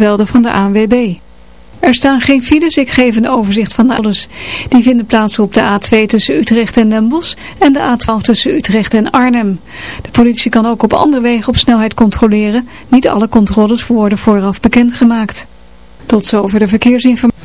velden van de ANWB. Er staan geen files, ik geef een overzicht van alles. Die vinden plaats op de A2 tussen Utrecht en Den Bosch en de A12 tussen Utrecht en Arnhem. De politie kan ook op andere wegen op snelheid controleren. Niet alle controles worden vooraf bekendgemaakt. Tot zover de verkeersinformatie.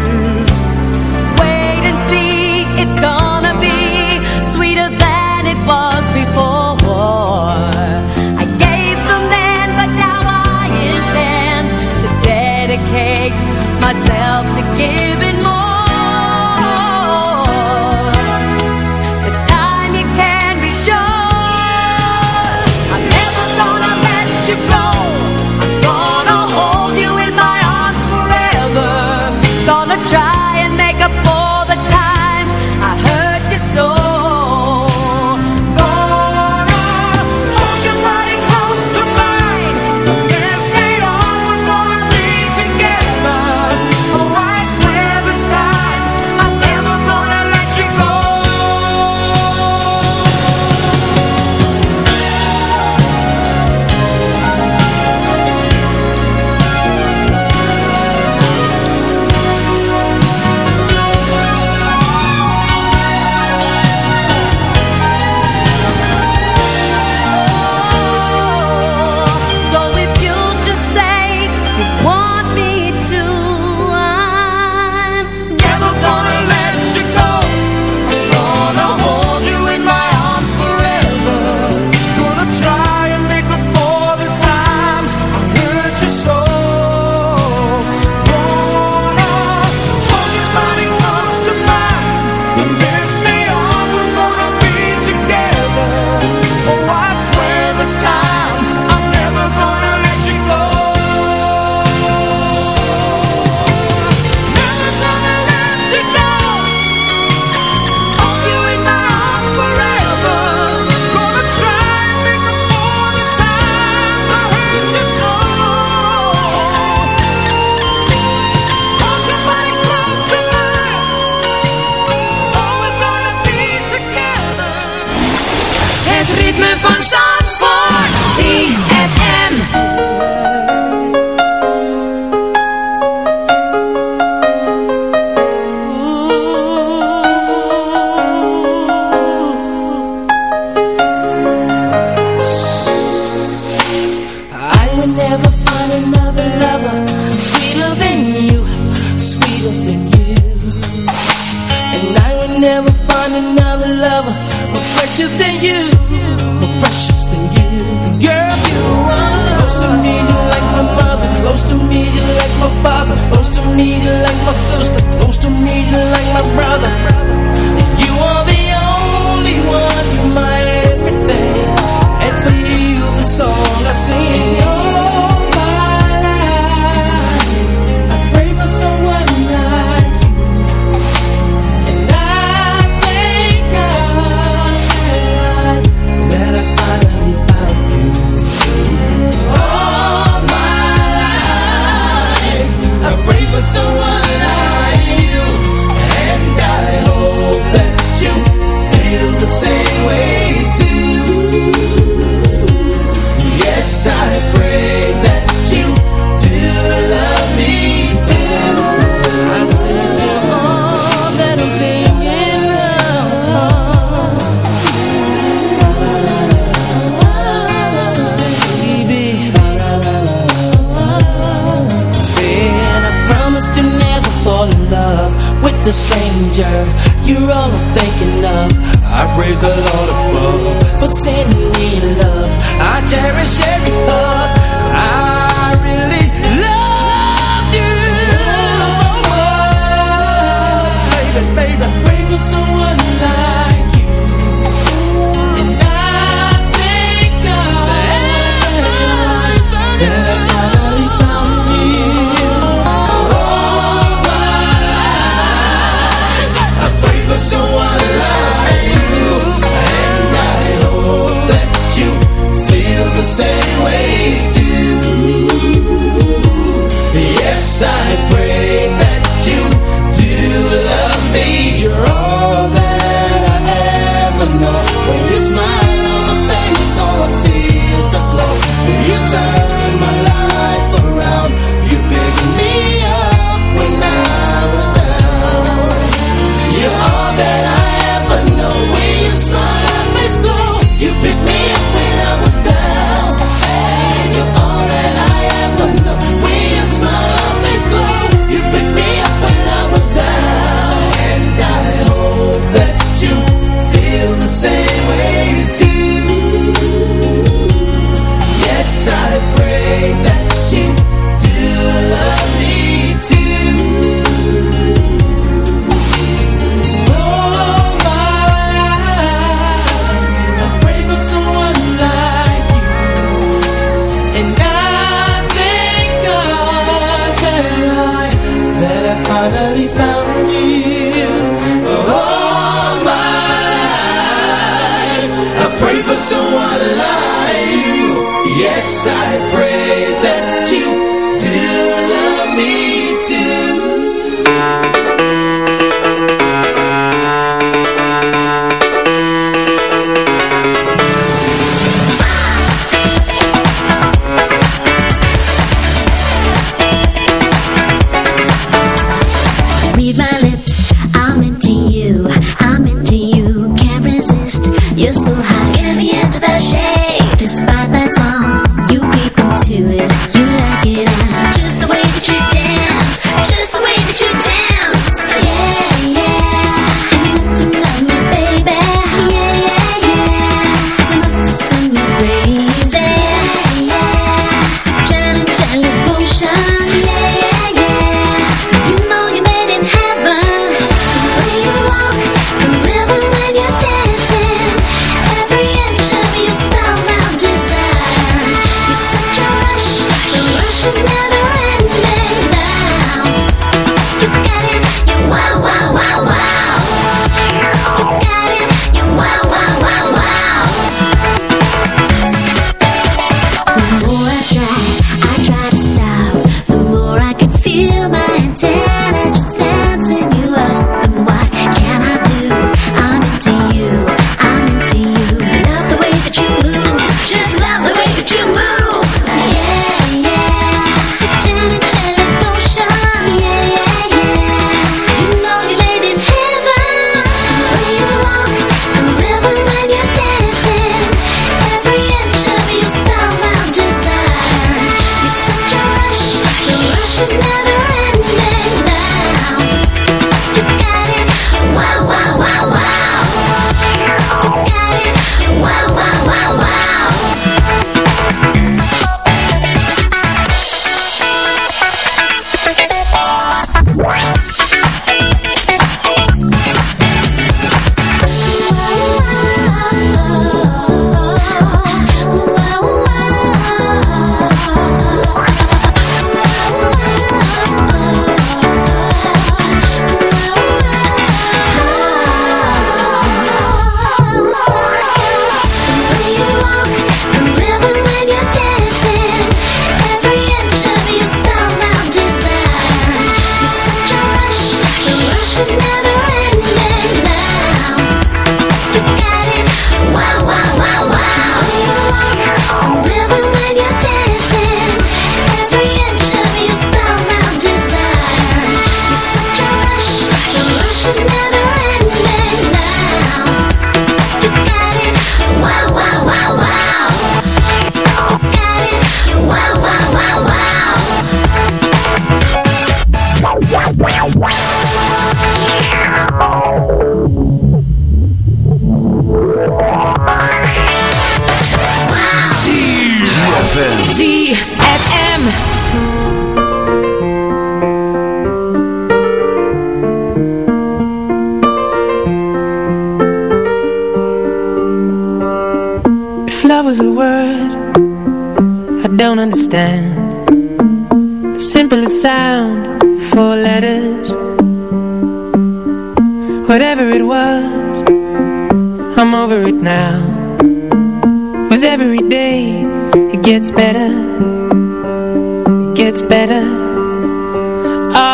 myself to give it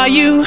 you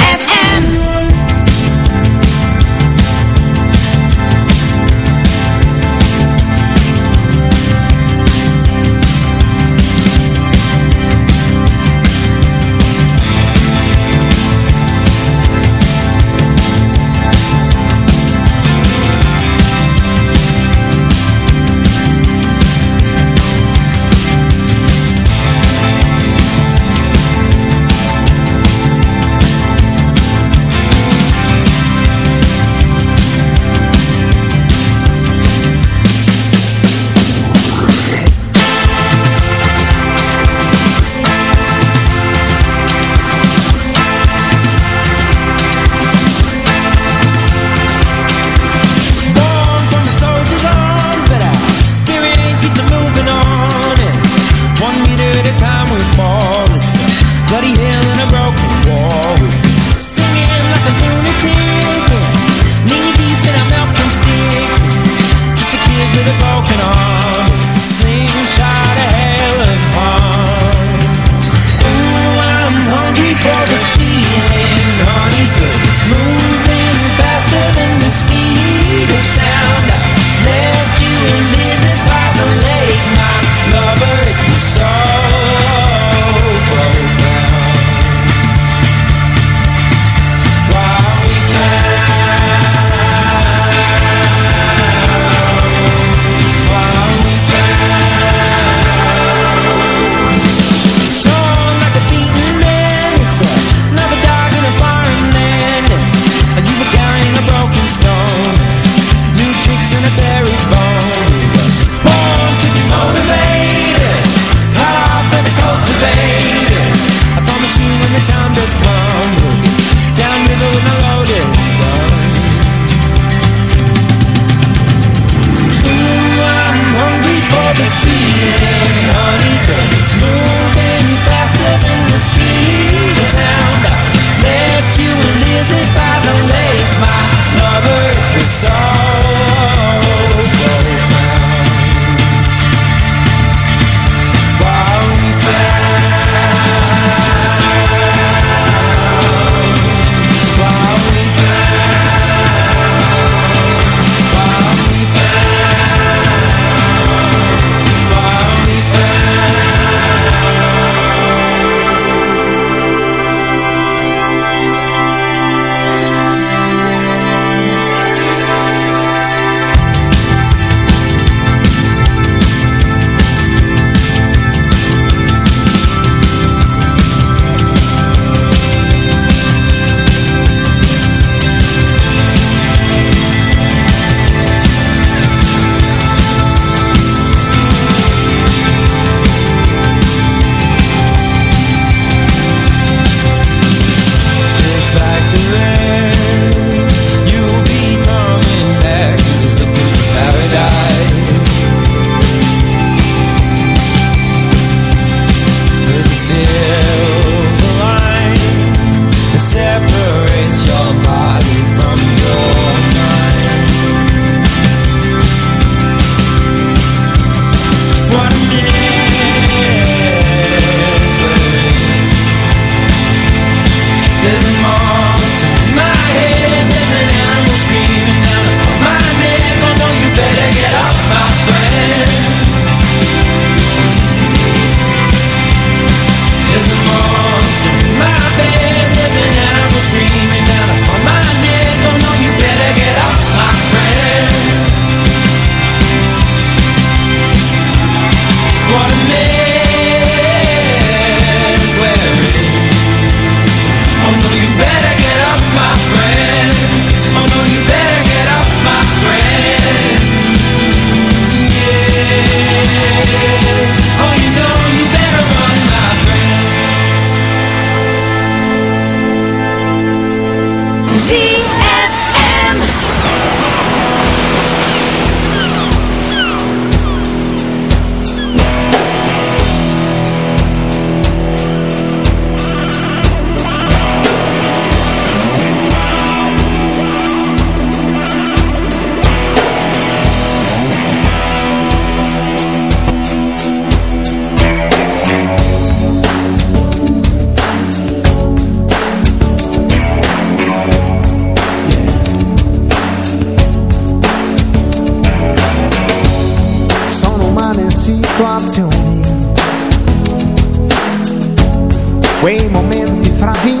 Quei momenti fra di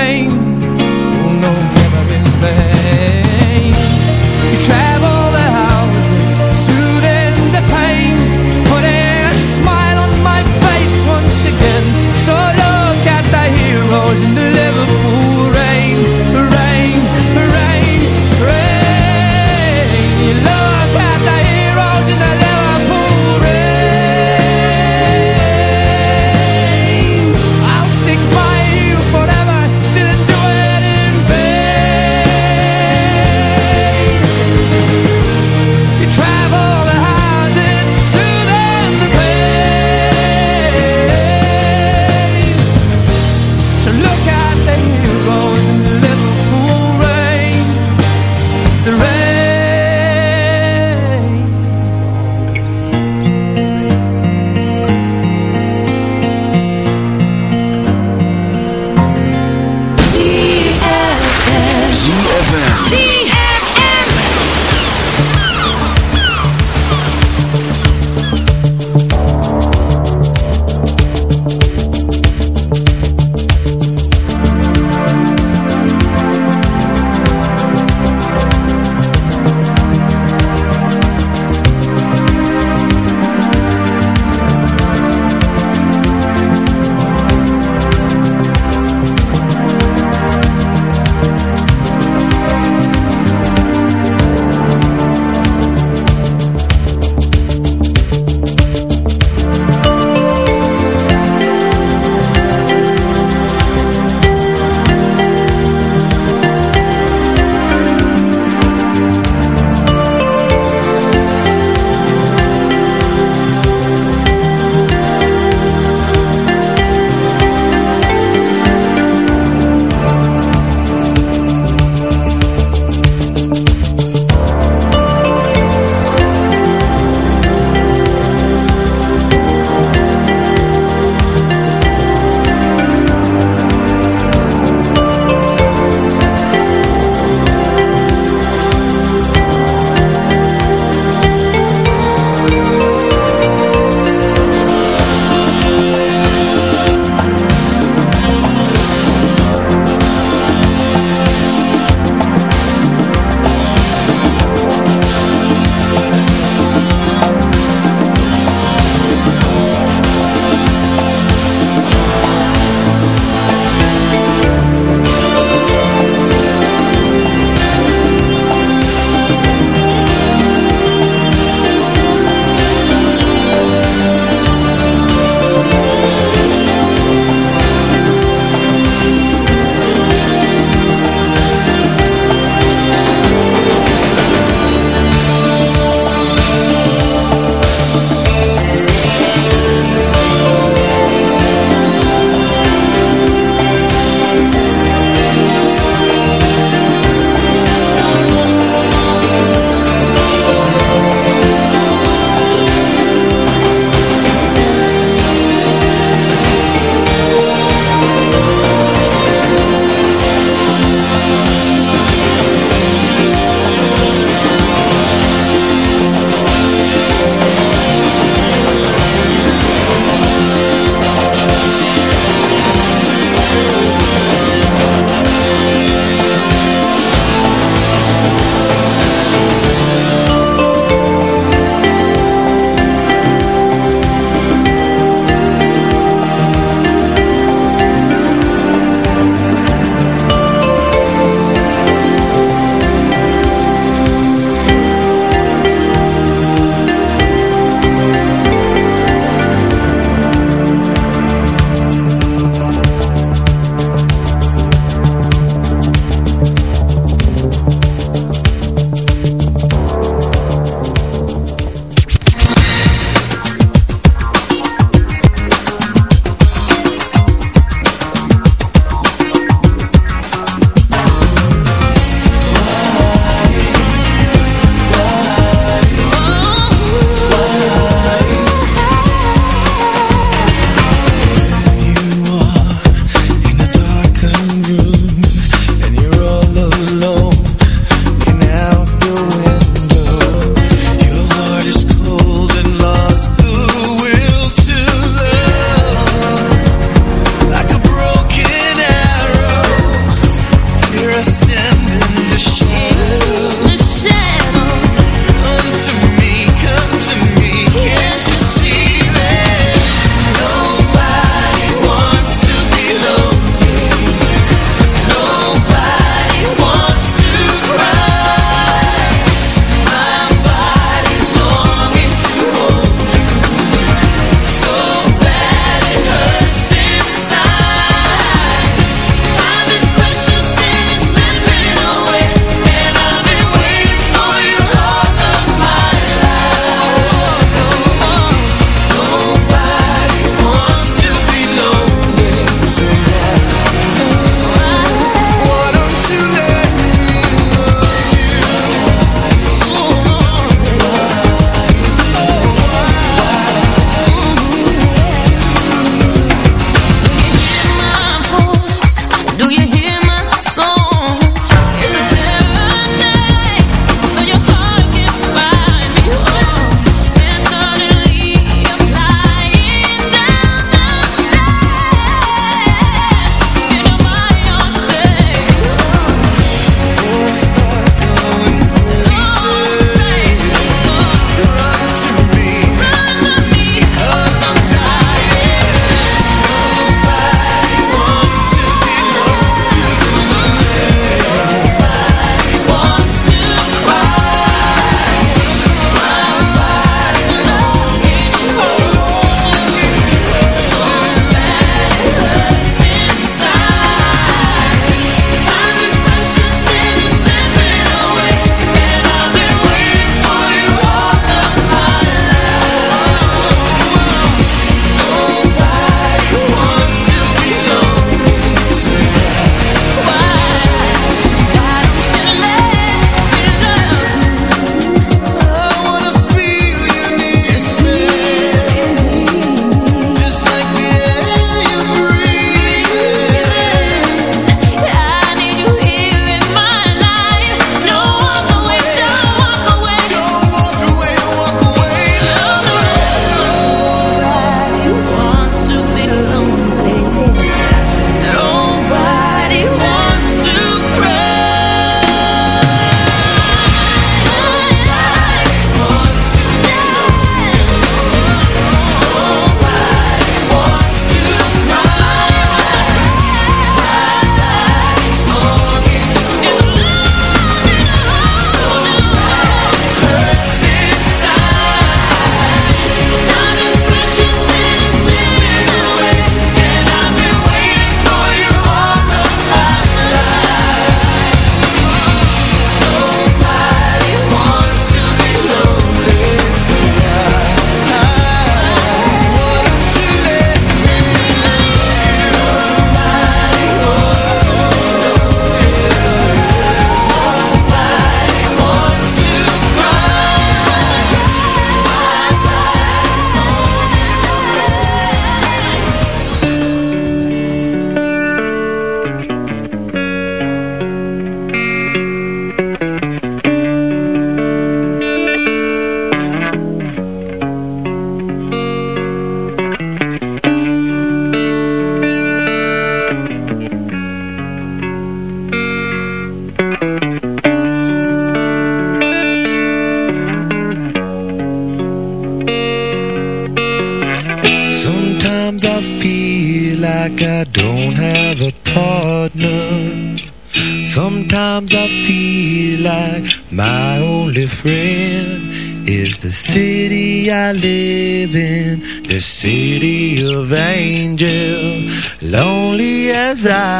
Of angel. Lonely as I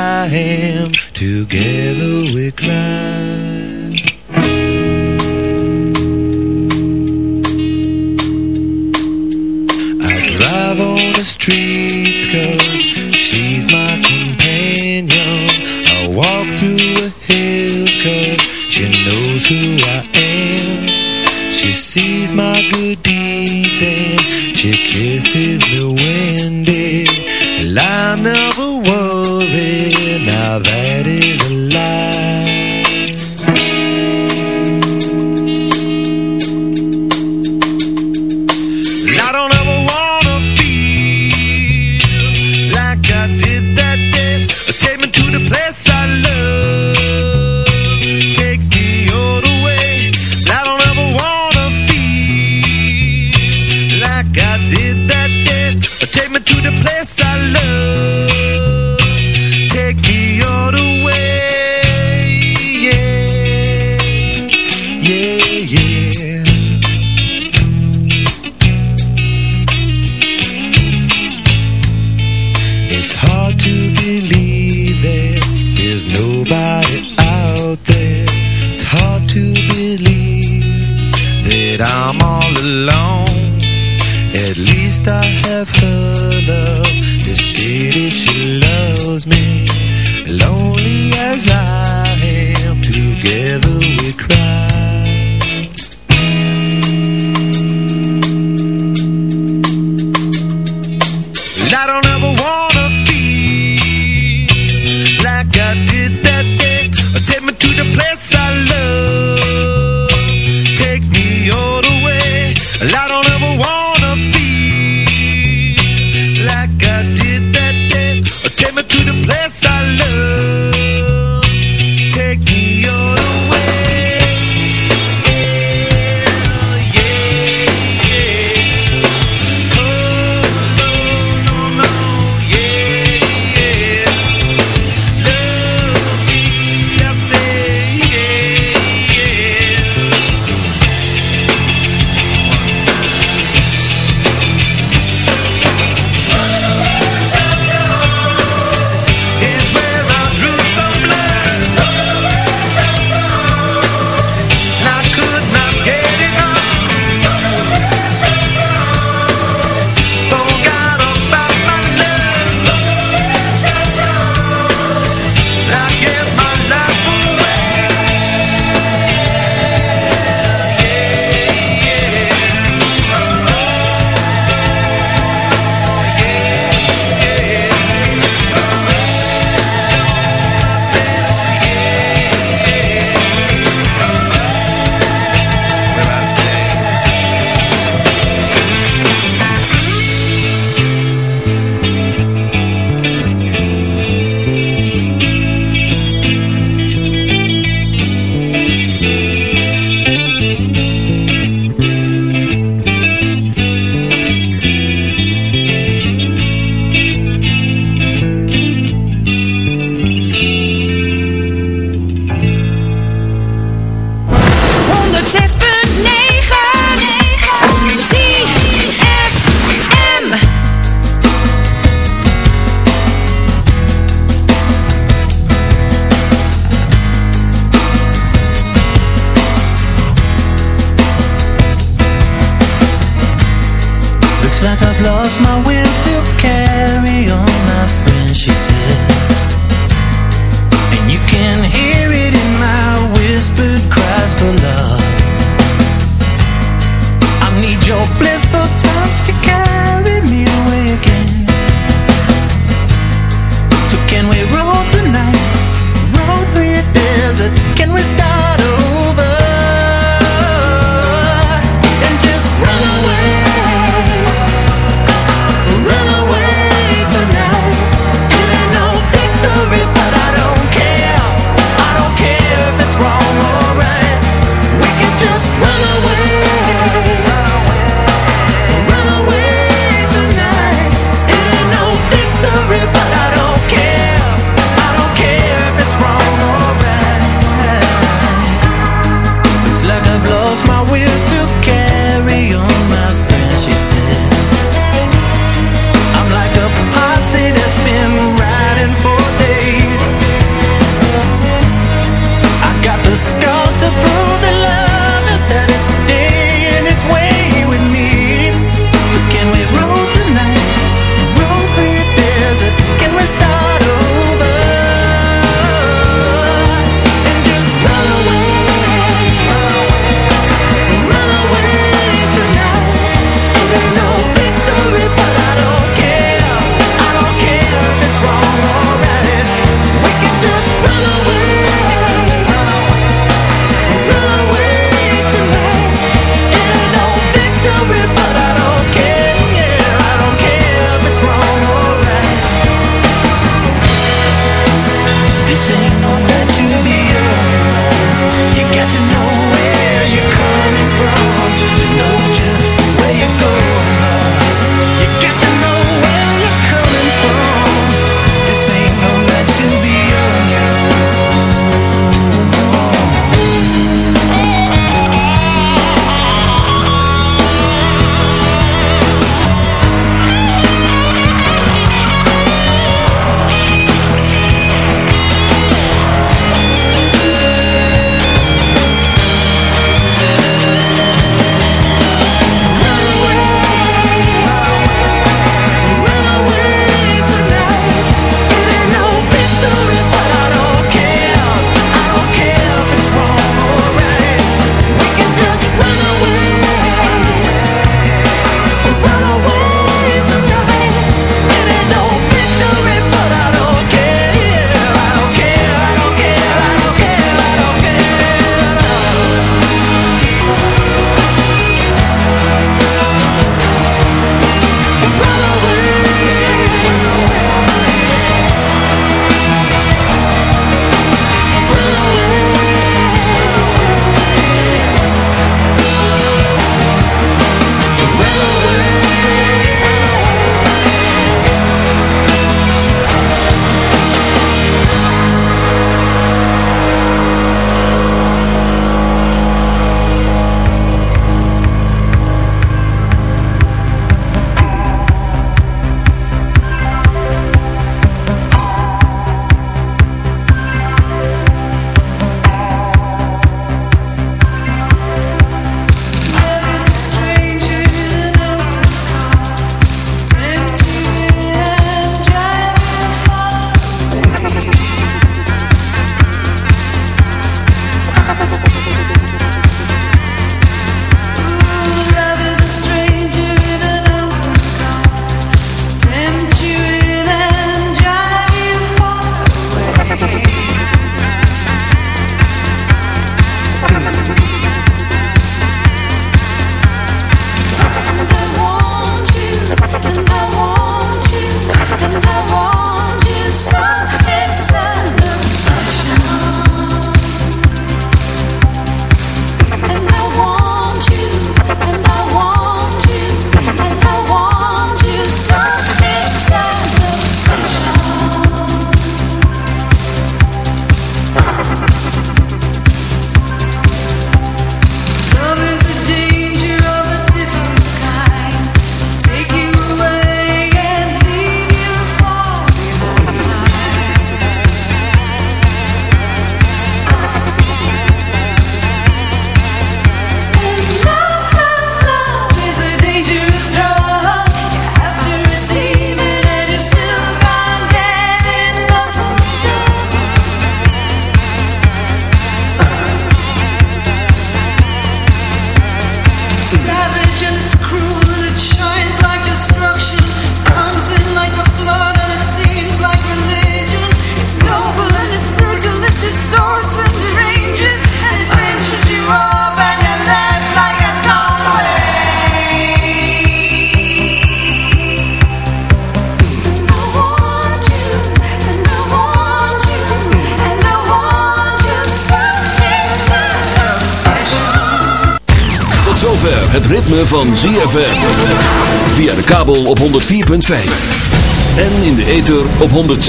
106.9.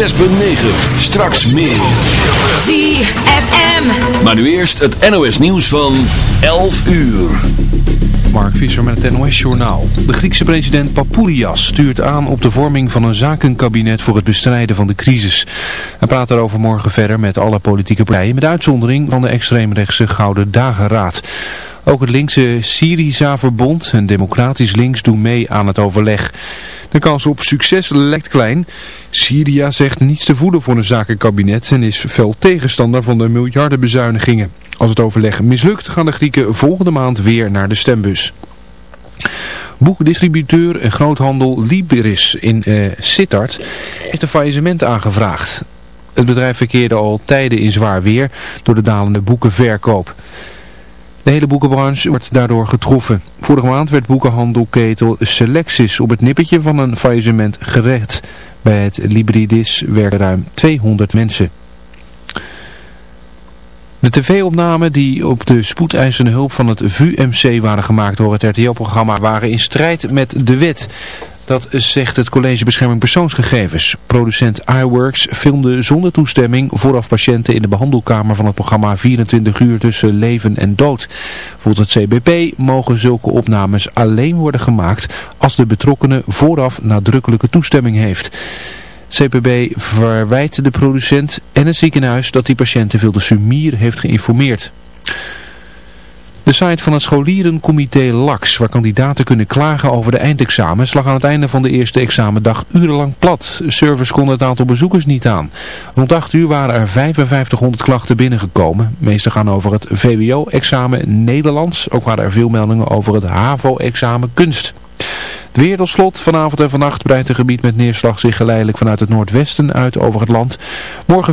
Straks meer. ZFM. Maar nu eerst het NOS nieuws van 11 uur. Mark Visser met het NOS-journaal. De Griekse president Papoulias stuurt aan op de vorming van een zakenkabinet voor het bestrijden van de crisis. Hij praat daarover morgen verder met alle politieke partijen, met uitzondering van de extreemrechtse Gouden Dageraad. Ook het linkse Syriza-verbond en Democratisch Links doen mee aan het overleg. De kans op succes lijkt klein. Syria zegt niets te voeden voor een zakenkabinet en is fel tegenstander van de miljardenbezuinigingen. Als het overleg mislukt gaan de Grieken volgende maand weer naar de stembus. Boekdistributeur en groothandel Liberis in uh, Sittard heeft een faillissement aangevraagd. Het bedrijf verkeerde al tijden in zwaar weer door de dalende boekenverkoop. De hele boekenbranche wordt daardoor getroffen. Vorige maand werd boekenhandelketel Selectis op het nippertje van een faillissement gerecht. Bij het Libridis werken ruim 200 mensen. De tv-opnamen die op de spoedeisende hulp van het VUMC waren gemaakt door het RTL-programma waren in strijd met de wet. Dat zegt het College Bescherming Persoonsgegevens. Producent iWorks filmde zonder toestemming vooraf patiënten in de behandelkamer van het programma 24 uur tussen leven en dood. Volgens het CBP mogen zulke opnames alleen worden gemaakt als de betrokkenen vooraf nadrukkelijke toestemming heeft. CPB verwijt de producent en het ziekenhuis dat die patiënt te veel de sumier heeft geïnformeerd. De site van het scholierencomité LAX, waar kandidaten kunnen klagen over de eindexamens, lag aan het einde van de eerste examendag urenlang plat. De service kon het aantal bezoekers niet aan. Rond 8 uur waren er 5500 klachten binnengekomen. De meeste gaan over het VWO-examen Nederlands. Ook waren er veel meldingen over het HAVO-examen Kunst. Het weer tot slot. Vanavond en vannacht breidt het gebied met neerslag zich geleidelijk vanuit het noordwesten uit over het land. Morgen